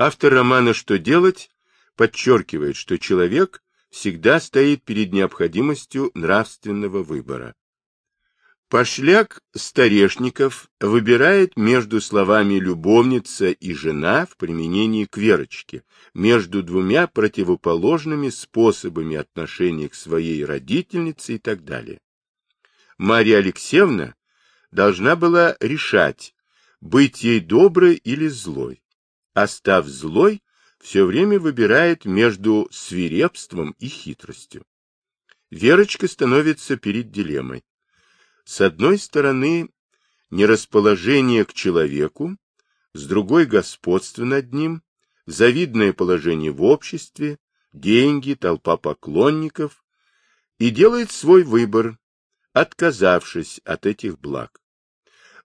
Автор романа «Что делать» подчеркивает, что человек всегда стоит перед необходимостью нравственного выбора. Пошляк Старешников выбирает между словами «любовница» и «жена» в применении к Верочке, между двумя противоположными способами отношения к своей родительнице и так далее. Марья Алексеевна должна была решать, быть ей доброй или злой. А став злой, все время выбирает между свирепством и хитростью. Верочка становится перед дилеммой. С одной стороны, нерасположение к человеку, с другой — господство над ним, завидное положение в обществе, деньги, толпа поклонников, и делает свой выбор, отказавшись от этих благ.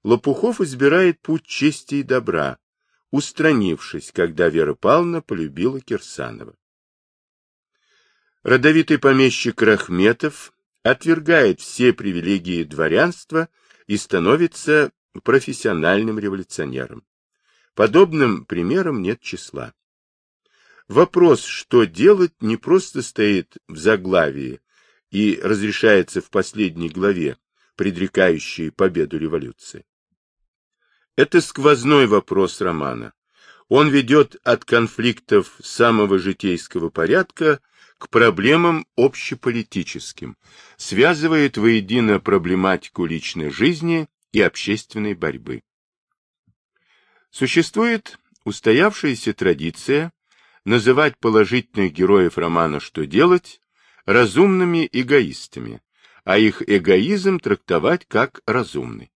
Лопухов избирает путь чести и добра, устранившись, когда Вера Павловна полюбила Кирсанова. Родовитый помещик Рахметов отвергает все привилегии дворянства и становится профессиональным революционером. Подобным примерам нет числа. Вопрос, что делать, не просто стоит в заглавии и разрешается в последней главе, предрекающей победу революции. Это сквозной вопрос романа. Он ведет от конфликтов самого житейского порядка к проблемам общеполитическим, связывает воедино проблематику личной жизни и общественной борьбы. Существует устоявшаяся традиция называть положительных героев романа «Что делать» разумными эгоистами, а их эгоизм трактовать как разумный.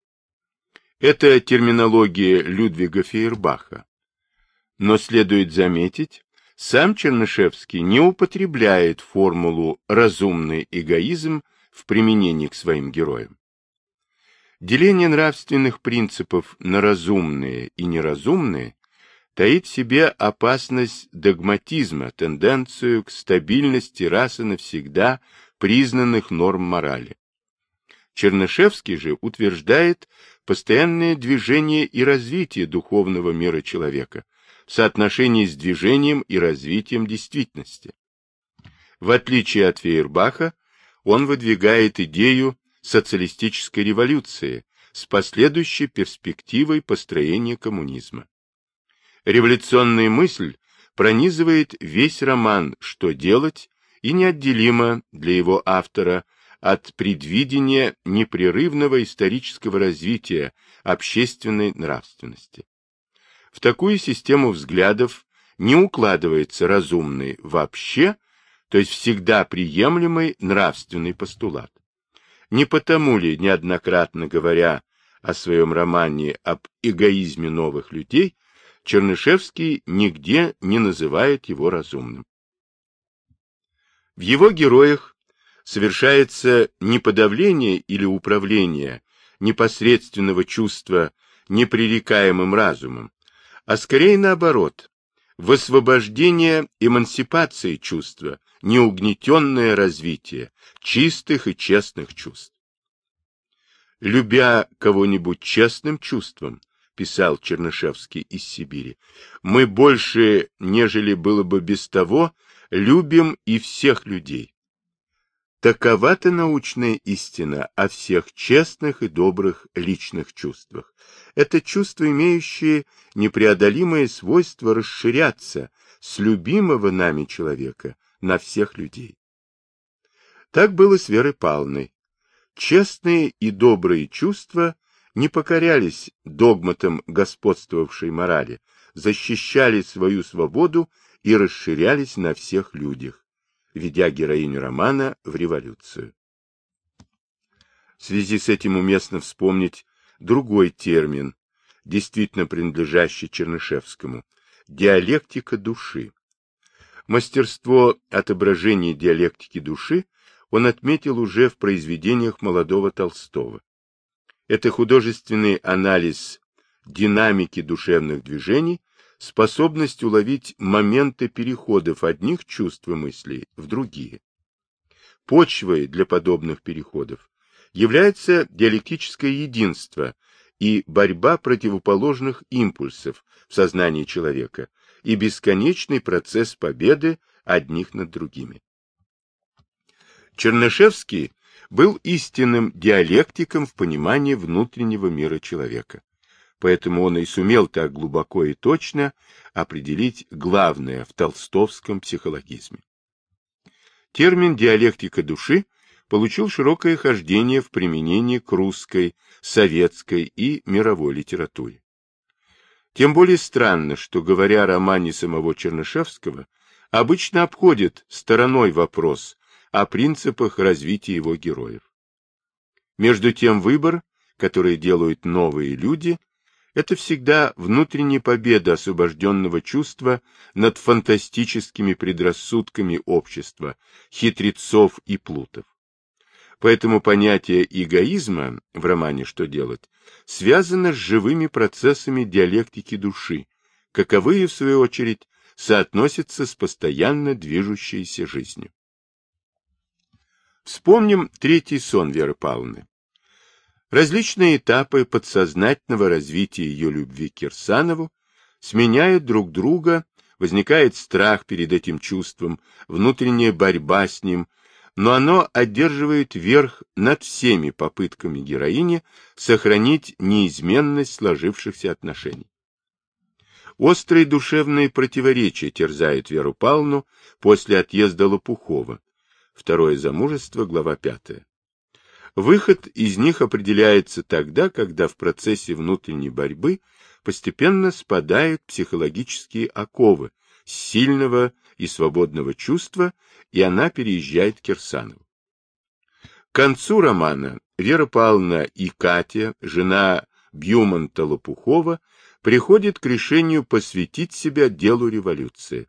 Это терминология Людвига Фейербаха. Но следует заметить, сам Чернышевский не употребляет формулу «разумный эгоизм» в применении к своим героям. Деление нравственных принципов на разумные и неразумные таит в себе опасность догматизма, тенденцию к стабильности раз и навсегда признанных норм морали. Чернышевский же утверждает постоянное движение и развитие духовного мира человека в соотношении с движением и развитием действительности. В отличие от Фейербаха, он выдвигает идею социалистической революции с последующей перспективой построения коммунизма. Революционная мысль пронизывает весь роман «Что делать» и неотделима для его автора от предвидения непрерывного исторического развития общественной нравственности. В такую систему взглядов не укладывается разумный вообще, то есть всегда приемлемый нравственный постулат. Не потому ли, неоднократно говоря о своем романе об эгоизме новых людей, Чернышевский нигде не называет его разумным. В его героях совершается не подавление или управление непосредственного чувства непререкаемым разумом, а скорее наоборот, высвобождение эмансипации чувства, неугнетенное развитие чистых и честных чувств. «Любя кого-нибудь честным чувством, — писал Чернышевский из Сибири, — мы больше, нежели было бы без того, любим и всех людей. Такова-то научная истина о всех честных и добрых личных чувствах. Это чувства, имеющие непреодолимое свойство расширяться с любимого нами человека на всех людей. Так было с Верой Павловной. Честные и добрые чувства не покорялись догматам господствовавшей морали, защищали свою свободу и расширялись на всех людях ведя героиню романа в революцию. В связи с этим уместно вспомнить другой термин, действительно принадлежащий Чернышевскому – диалектика души. Мастерство отображения диалектики души он отметил уже в произведениях молодого Толстого. Это художественный анализ динамики душевных движений способность уловить моменты переходов одних чувств и мыслей в другие. Почвой для подобных переходов является диалектическое единство и борьба противоположных импульсов в сознании человека и бесконечный процесс победы одних над другими. Чернышевский был истинным диалектиком в понимании внутреннего мира человека. Поэтому он и сумел так глубоко и точно определить главное в толстовском психологизме. Термин «диалектика души» получил широкое хождение в применении к русской, советской и мировой литературе. Тем более странно, что, говоря о романе самого Чернышевского, обычно обходит стороной вопрос о принципах развития его героев. Между тем выбор, который делают новые люди, это всегда внутренняя победа освобожденного чувства над фантастическими предрассудками общества, хитрецов и плутов. Поэтому понятие эгоизма в романе «Что делать» связано с живыми процессами диалектики души, каковые, в свою очередь, соотносятся с постоянно движущейся жизнью. Вспомним третий сон Веры Павловны. Различные этапы подсознательного развития ее любви к Кирсанову сменяют друг друга, возникает страх перед этим чувством, внутренняя борьба с ним, но оно одерживает верх над всеми попытками героини сохранить неизменность сложившихся отношений. Острые душевные противоречия терзают Веру Павловну после отъезда Лопухова. Второе замужество, глава 5. Выход из них определяется тогда, когда в процессе внутренней борьбы постепенно спадают психологические оковы сильного и свободного чувства, и она переезжает к Кирсанову. К концу романа Вера Павловна и Катя, жена Бьюмонта Лопухова, приходят к решению посвятить себя делу революции.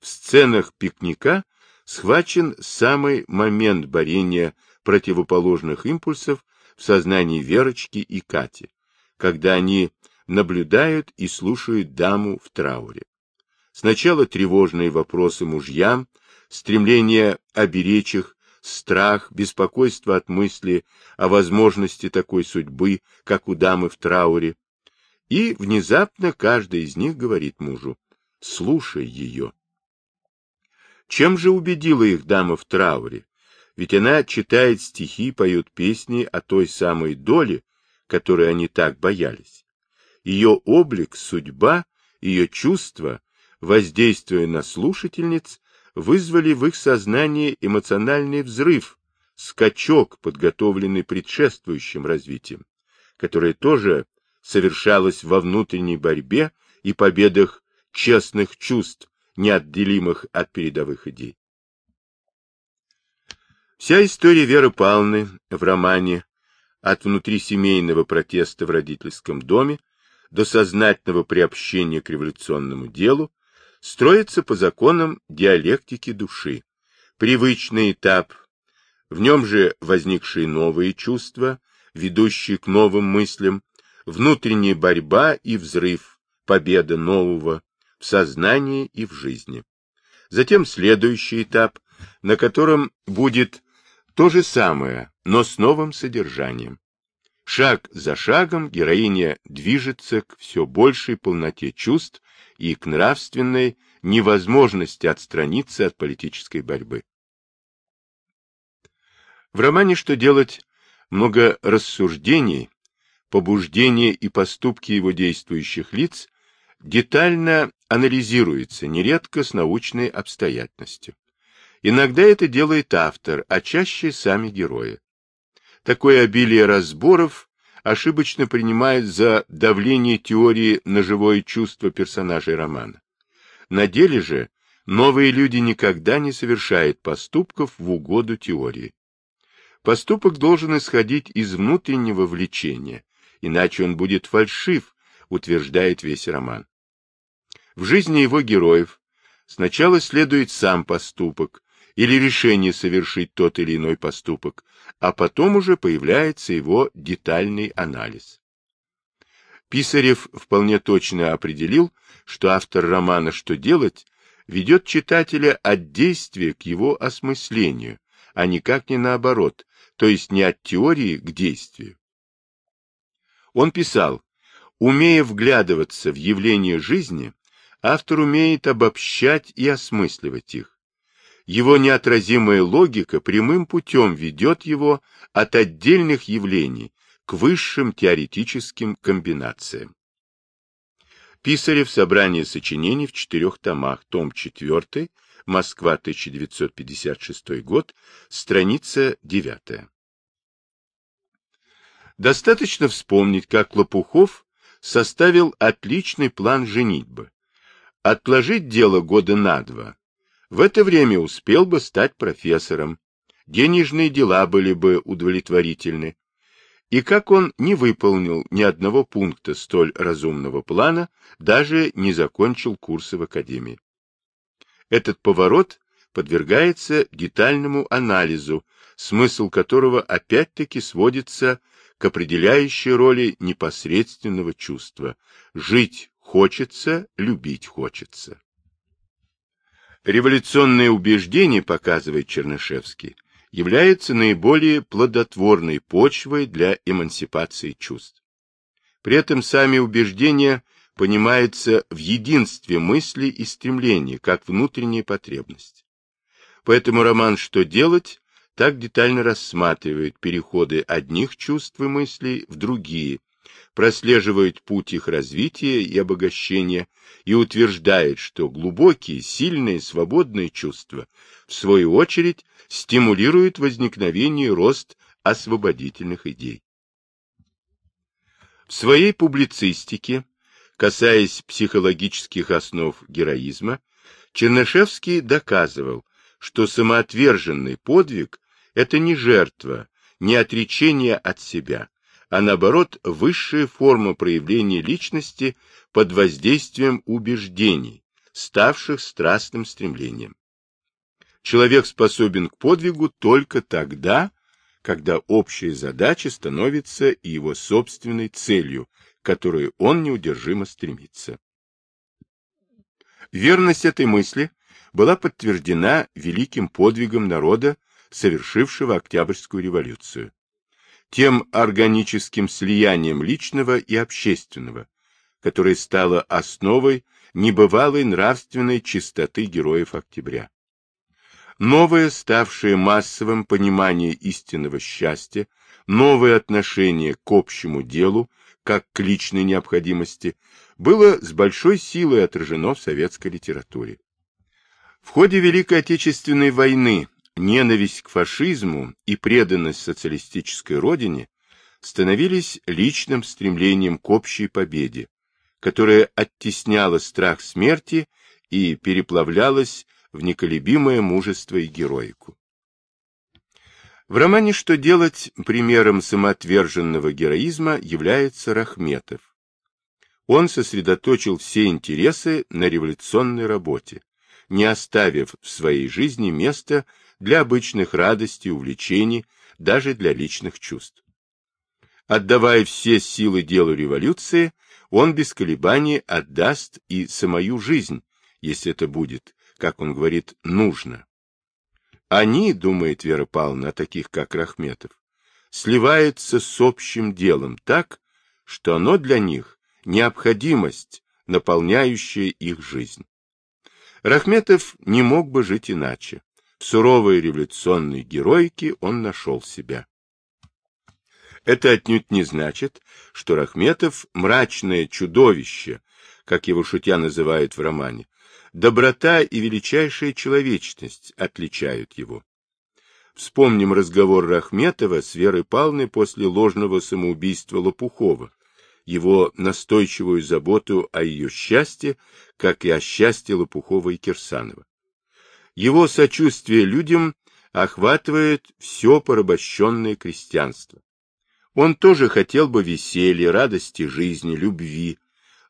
В сценах пикника схвачен самый момент борения противоположных импульсов в сознании Верочки и Кати, когда они наблюдают и слушают даму в трауре. Сначала тревожные вопросы мужьям, стремление оберечь их, страх, беспокойство от мысли о возможности такой судьбы, как у дамы в трауре. И внезапно каждый из них говорит мужу, слушай ее. Чем же убедила их дама в трауре? Ведь она читает стихи, поет песни о той самой доле, которой они так боялись. Ее облик, судьба, ее чувства воздействуя на слушательниц, вызвали в их сознании эмоциональный взрыв, скачок, подготовленный предшествующим развитием, которое тоже совершалось во внутренней борьбе и победах честных чувств, неотделимых от передовых идей. Вся история Веры Павловны в романе от внутрисемейного протеста в родительском доме до сознательного приобщения к революционному делу строится по законам диалектики души. Привычный этап, в нем же возникшие новые чувства, ведущие к новым мыслям, внутренняя борьба и взрыв, победа нового в сознании и в жизни. Затем следующий этап, на котором будет то же самое, но с новым содержанием. Шаг за шагом героиня движется к все большей полноте чувств и к нравственной невозможности отстраниться от политической борьбы. В романе «Что делать» много рассуждений, побуждения и поступки его действующих лиц детально анализируются, нередко с научной обстоятельностью. Иногда это делает автор, а чаще сами герои. Такое обилие разборов ошибочно принимают за давление теории на живое чувство персонажей романа. На деле же новые люди никогда не совершают поступков в угоду теории. Поступок должен исходить из внутреннего влечения, иначе он будет фальшив, утверждает весь роман. В жизни его героев сначала следует сам поступок, или решение совершить тот или иной поступок, а потом уже появляется его детальный анализ. Писарев вполне точно определил, что автор романа «Что делать» ведет читателя от действия к его осмыслению, а никак не наоборот, то есть не от теории к действию. Он писал, умея вглядываться в явления жизни, автор умеет обобщать и осмысливать их. Его неотразимая логика прямым путем ведет его от отдельных явлений к высшим теоретическим комбинациям. Писарев собрание сочинений в четырех томах, том 4, Москва, 1956 год, страница 9. Достаточно вспомнить, как Лопухов составил отличный план женитьбы. Отложить дело года на два. В это время успел бы стать профессором. Денежные дела были бы удовлетворительны. И как он не выполнил ни одного пункта столь разумного плана, даже не закончил курсы в академии. Этот поворот подвергается детальному анализу, смысл которого опять-таки сводится к определяющей роли непосредственного чувства. Жить хочется, любить хочется. Революционное убеждение, показывает Чернышевский, является наиболее плодотворной почвой для эмансипации чувств. При этом сами убеждения понимаются в единстве мысли и стремлений, как внутренняя потребность. Поэтому роман «Что делать» так детально рассматривает переходы одних чувств и мыслей в другие, прослеживает путь их развития и обогащения и утверждает, что глубокие, сильные, свободные чувства, в свою очередь, стимулируют возникновение и рост освободительных идей. В своей публицистике, касаясь психологических основ героизма, Чернышевский доказывал, что самоотверженный подвиг – это не жертва, не отречение от себя, а наоборот высшая форма проявления личности под воздействием убеждений, ставших страстным стремлением. Человек способен к подвигу только тогда, когда общая задача становится его собственной целью, к которой он неудержимо стремится. Верность этой мысли была подтверждена великим подвигом народа, совершившего Октябрьскую революцию тем органическим слиянием личного и общественного, которое стало основой небывалой нравственной чистоты героев октября. Новое, ставшее массовым понимание истинного счастья, новое отношение к общему делу, как к личной необходимости, было с большой силой отражено в советской литературе. В ходе Великой Отечественной войны ненависть к фашизму и преданность социалистической родине становились личным стремлением к общей победе, которое оттесняло страх смерти и переплавлялось в неколебимое мужество и героику. В романе «Что делать» примером самоотверженного героизма является Рахметов. Он сосредоточил все интересы на революционной работе, не оставив в своей жизни места для обычных радостей, увлечений, даже для личных чувств. Отдавая все силы делу революции, он без колебаний отдаст и самую жизнь, если это будет, как он говорит, нужно. Они, думает Вера Павловна, таких как Рахметов, сливаются с общим делом так, что оно для них необходимость, наполняющая их жизнь. Рахметов не мог бы жить иначе. Суровой революционной героике он нашел себя. Это отнюдь не значит, что Рахметов – мрачное чудовище, как его шутя называют в романе. Доброта и величайшая человечность отличают его. Вспомним разговор Рахметова с Верой Павловной после ложного самоубийства Лопухова, его настойчивую заботу о ее счастье, как и о счастье Лопухова и Кирсанова. Его сочувствие людям охватывает все порабощенное крестьянство. Он тоже хотел бы веселья, радости жизни, любви,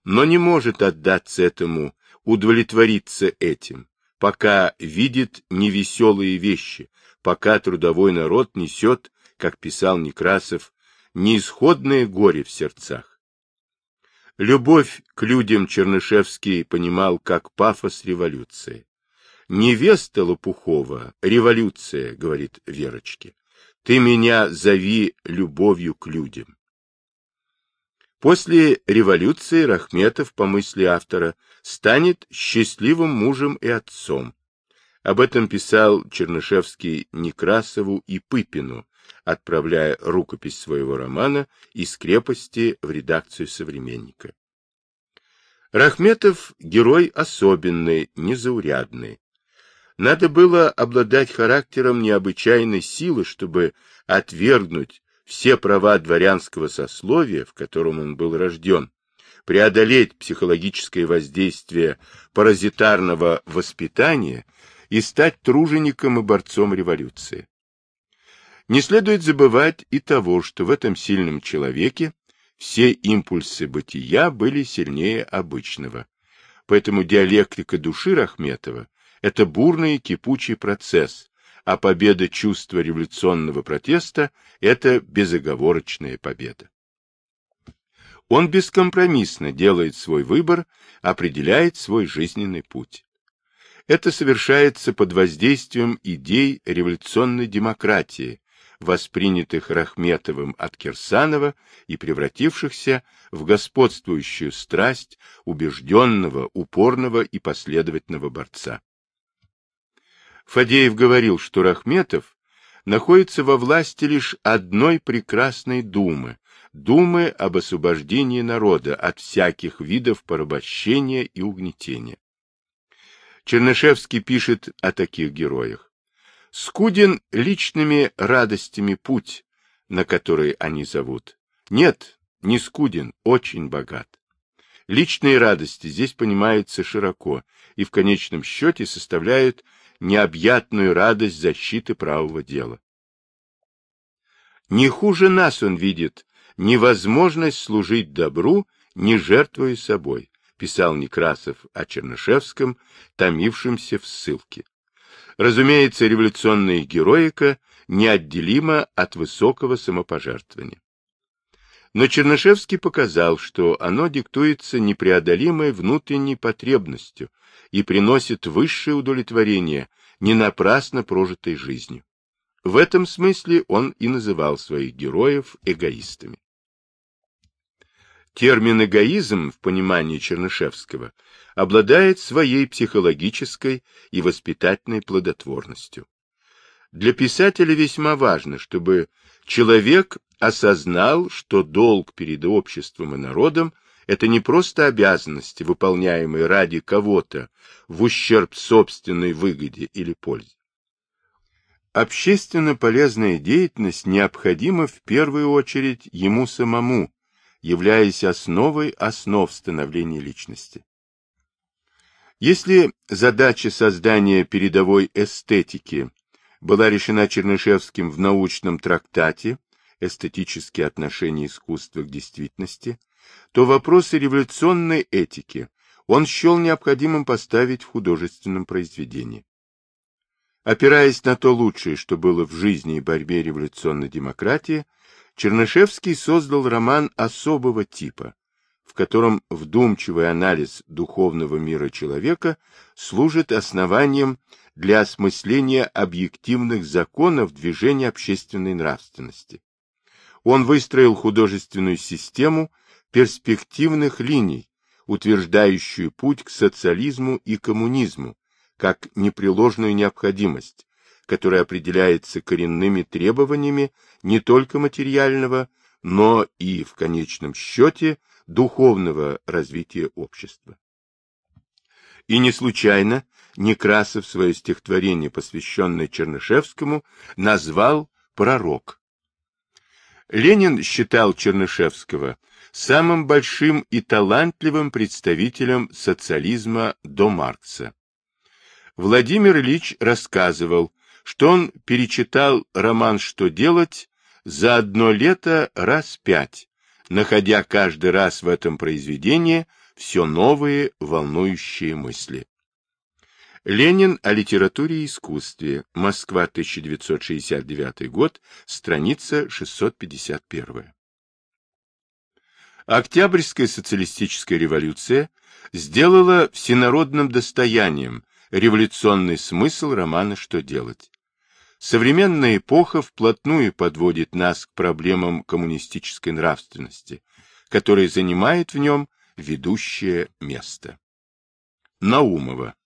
но не может отдаться этому, удовлетвориться этим, пока видит невеселые вещи, пока трудовой народ несет, как писал Некрасов, неисходное горе в сердцах. Любовь к людям Чернышевский понимал как пафос революции. Невеста Лопухова, революция, говорит Верочке. Ты меня зови любовью к людям. После революции Рахметов, по мысли автора, станет счастливым мужем и отцом. Об этом писал Чернышевский Некрасову и Пыпину, отправляя рукопись своего романа из крепости в редакцию «Современника». Рахметов – герой особенный, незаурядный. Надо было обладать характером необычайной силы, чтобы отвергнуть все права дворянского сословия, в котором он был рожден, преодолеть психологическое воздействие паразитарного воспитания и стать тружеником и борцом революции. Не следует забывать и того, что в этом сильном человеке все импульсы бытия были сильнее обычного. Поэтому диалектика души Рахметова – это бурный кипучий процесс, а победа чувства революционного протеста – это безоговорочная победа. Он бескомпромиссно делает свой выбор, определяет свой жизненный путь. Это совершается под воздействием идей революционной демократии, воспринятых Рахметовым от Кирсанова и превратившихся в господствующую страсть убежденного, упорного и последовательного борца. Фадеев говорил, что Рахметов находится во власти лишь одной прекрасной думы, думы об освобождении народа от всяких видов порабощения и угнетения. Чернышевский пишет о таких героях. Скуден личными радостями путь, на который они зовут. Нет, не скуден, очень богат. Личные радости здесь понимаются широко и в конечном счете составляют необъятную радость защиты правого дела. Не хуже нас он видит невозможность служить добру, не жертвуя собой, писал Некрасов о Чернышевском, томившемся в ссылке. Разумеется, революционная героика неотделима от высокого самопожертвования. Но Чернышевский показал, что оно диктуется непреодолимой внутренней потребностью и приносит высшее удовлетворение не напрасно прожитой жизнью. В этом смысле он и называл своих героев эгоистами. Термин «эгоизм» в понимании Чернышевского обладает своей психологической и воспитательной плодотворностью. Для писателя весьма важно, чтобы человек осознал, что долг перед обществом и народом – это не просто обязанности, выполняемые ради кого-то в ущерб собственной выгоде или пользе. Общественно полезная деятельность необходима в первую очередь ему самому, являясь основой основ становления личности. Если задача создания передовой эстетики была решена Чернышевским в научном трактате «Эстетические отношения искусства к действительности», то вопросы революционной этики он счел необходимым поставить в художественном произведении. Опираясь на то лучшее, что было в жизни и борьбе революционной демократии, Чернышевский создал роман особого типа, в котором вдумчивый анализ духовного мира человека служит основанием для осмысления объективных законов движения общественной нравственности. Он выстроил художественную систему перспективных линий, утверждающую путь к социализму и коммунизму, как непреложную необходимость, которая определяется коренными требованиями не только материального, но и, в конечном счете, духовного развития общества. И не случайно Некрасов свое стихотворение, посвященное Чернышевскому, назвал «Пророк». Ленин считал Чернышевского самым большим и талантливым представителем социализма до Маркса. Владимир Ильич рассказывал, что он перечитал роман «Что делать» за одно лето раз пять, находя каждый раз в этом произведении все новые волнующие мысли. Ленин о литературе и искусстве. Москва, 1969 год, страница 651. Октябрьская социалистическая революция сделала всенародным достоянием революционный смысл романа «Что делать?». Современная эпоха вплотную подводит нас к проблемам коммунистической нравственности, которая занимает в нем ведущее место. Наумова